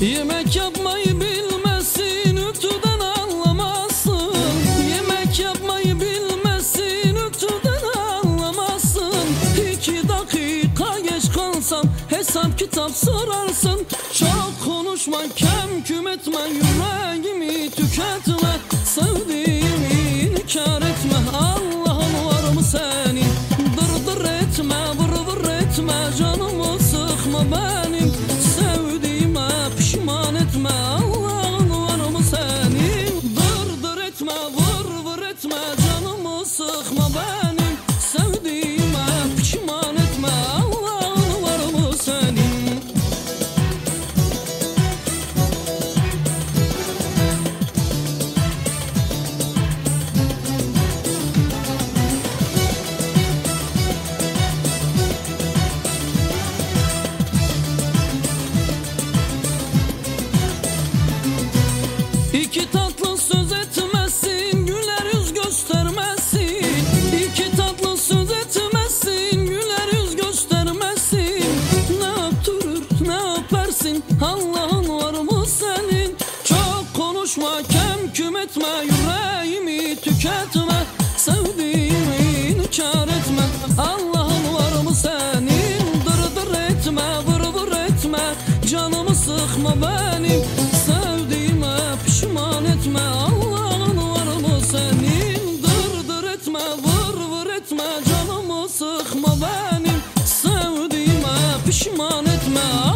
yapmayı bilmezsin ütüden anlamazsın. Yemek yapmayı bilmezsin ütüden anlamazsın. İki dakika geç kalsam hesap kitap sorarsın. Çok konuşma kem küm etme yüreğimi tüketme. Sevdiğimi inkar etme Allah'ın var mı senin? Dır dır etme vır vır etme Canımı sıkma benim. Pişman etme Allah'ın var mı senin? Dır dır etme vır vır etme Canımı sıkma benim İki tatlı söz etmezsin, güler yüz göstermezsin. İki tatlı söz etmezsin, güler yüz göstermezsin. Ne yaptırır, ne yaparsın, Allah'ın var mı senin? Çok konuşma, kem küm etme, yüreğimi tüketme. Sevdiğimi inkar etme, Allah'ın var mı senin? Dır dır etme, vır vır etme, canımı sıkma benim. Etme, canımı sıkma benim. Sevdiğime pişman etme,